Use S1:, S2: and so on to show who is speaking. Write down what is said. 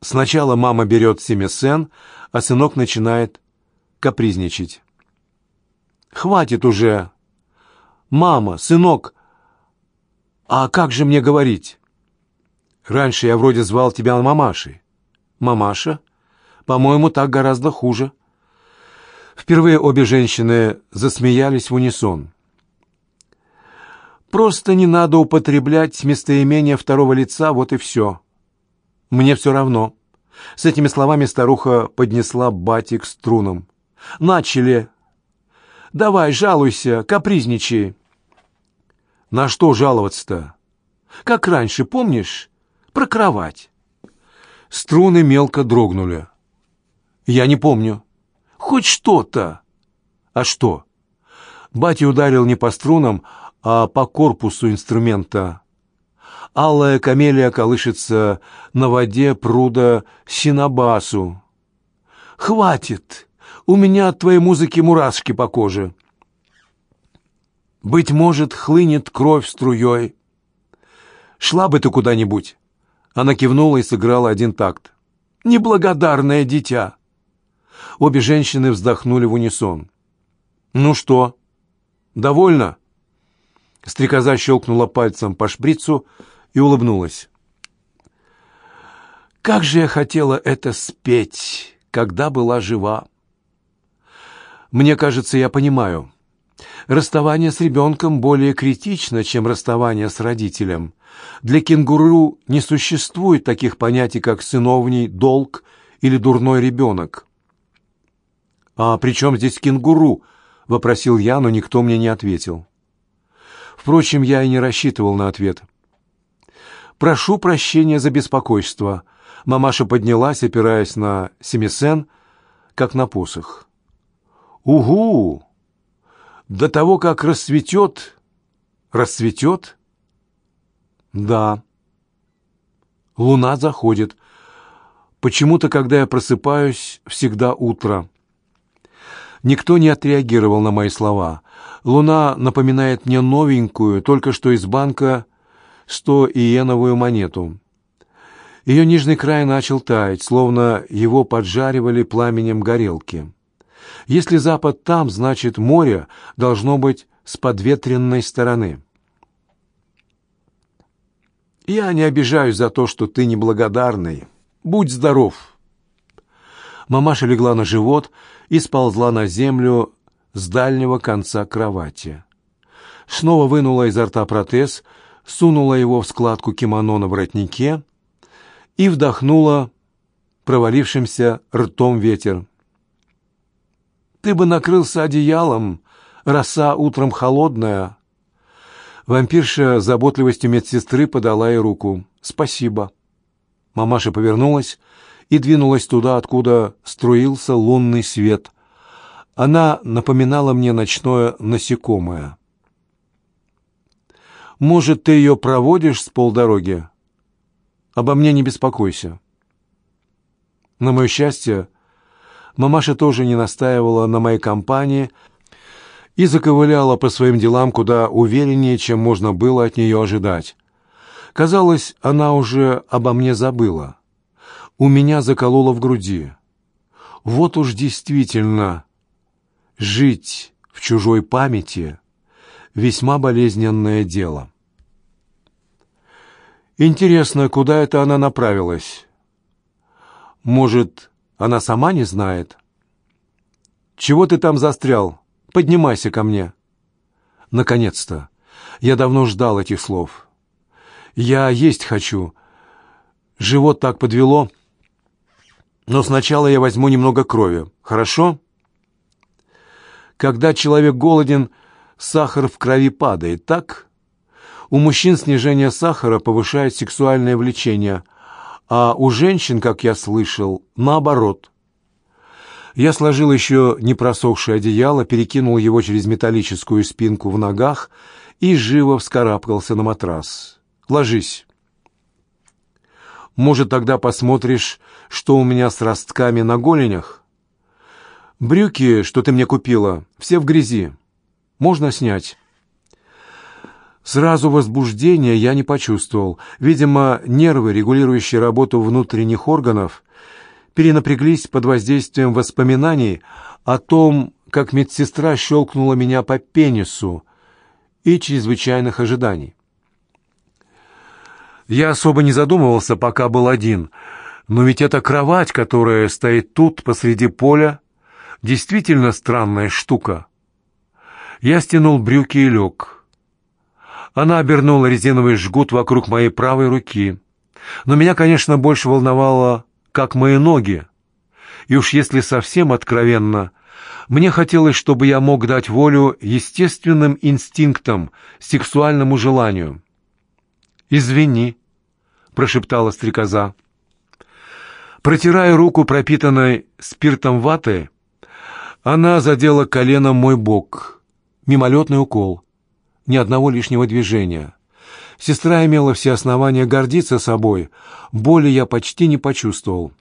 S1: Сначала мама берет семисен, а сынок начинает капризничать. «Хватит уже!» «Мама, сынок, а как же мне говорить?» «Раньше я вроде звал тебя мамашей». «Мамаша? По-моему, так гораздо хуже». Впервые обе женщины засмеялись в унисон. «Просто не надо употреблять местоимение второго лица, вот и все. Мне все равно». С этими словами старуха поднесла бати к струнам. «Начали. Давай, жалуйся, капризничай». «На что жаловаться-то?» «Как раньше, помнишь? Про кровать». Струны мелко дрогнули. «Я не помню». Хоть что-то. А что? Батя ударил не по струнам, а по корпусу инструмента. Алая камелия колышется на воде пруда Синабасу. «Хватит! У меня от твоей музыки мурашки по коже!» «Быть может, хлынет кровь струей. Шла бы ты куда-нибудь!» Она кивнула и сыграла один такт. «Неблагодарное дитя!» Обе женщины вздохнули в унисон. «Ну что, довольно?» Стрекоза щелкнула пальцем по шприцу и улыбнулась. «Как же я хотела это спеть, когда была жива!» «Мне кажется, я понимаю. Расставание с ребенком более критично, чем расставание с родителем. Для кенгуру не существует таких понятий, как сыновний долг или дурной ребенок. «А при чем здесь кенгуру?» — вопросил я, но никто мне не ответил. Впрочем, я и не рассчитывал на ответ. «Прошу прощения за беспокойство». Мамаша поднялась, опираясь на семисен, как на посох. «Угу! До того, как расцветет...» «Расцветет?» «Да». Луна заходит. Почему-то, когда я просыпаюсь, всегда утро. Никто не отреагировал на мои слова. Луна напоминает мне новенькую, только что из банка, сто иеновую монету. Ее нижний край начал таять, словно его поджаривали пламенем горелки. Если запад там, значит море должно быть с подветренной стороны. Я не обижаюсь за то, что ты неблагодарный. Будь здоров. Мамаша легла на живот и сползла на землю с дальнего конца кровати. Снова вынула изо рта протез, сунула его в складку кимоно на воротнике и вдохнула провалившимся ртом ветер. «Ты бы накрылся одеялом, роса утром холодная». Вампирша заботливостью медсестры подала ей руку. «Спасибо». Мамаша повернулась и двинулась туда, откуда струился лунный свет. Она напоминала мне ночное насекомое. «Может, ты ее проводишь с полдороги? Обо мне не беспокойся». На мое счастье, мамаша тоже не настаивала на моей компании и заковыляла по своим делам куда увереннее, чем можно было от нее ожидать. Казалось, она уже обо мне забыла у меня закололо в груди. Вот уж действительно, жить в чужой памяти — весьма болезненное дело. Интересно, куда это она направилась? Может, она сама не знает? Чего ты там застрял? Поднимайся ко мне. Наконец-то. Я давно ждал этих слов. Я есть хочу. Живот так подвело — но сначала я возьму немного крови, хорошо? Когда человек голоден, сахар в крови падает, так? У мужчин снижение сахара повышает сексуальное влечение, а у женщин, как я слышал, наоборот. Я сложил еще не просохшее одеяло, перекинул его через металлическую спинку в ногах и живо вскарабкался на матрас. «Ложись». Может, тогда посмотришь, что у меня с ростками на голенях? Брюки, что ты мне купила, все в грязи. Можно снять. Сразу возбуждения я не почувствовал. Видимо, нервы, регулирующие работу внутренних органов, перенапряглись под воздействием воспоминаний о том, как медсестра щелкнула меня по пенису и чрезвычайных ожиданий. Я особо не задумывался, пока был один, но ведь эта кровать, которая стоит тут, посреди поля, действительно странная штука. Я стянул брюки и лег. Она обернула резиновый жгут вокруг моей правой руки. Но меня, конечно, больше волновало, как мои ноги. И уж если совсем откровенно, мне хотелось, чтобы я мог дать волю естественным инстинктам, сексуальному желанию. «Извини», — прошептала стрекоза. Протирая руку, пропитанной спиртом ваты, она задела коленом мой бок. Мимолетный укол. Ни одного лишнего движения. Сестра имела все основания гордиться собой. Боли я почти не почувствовал.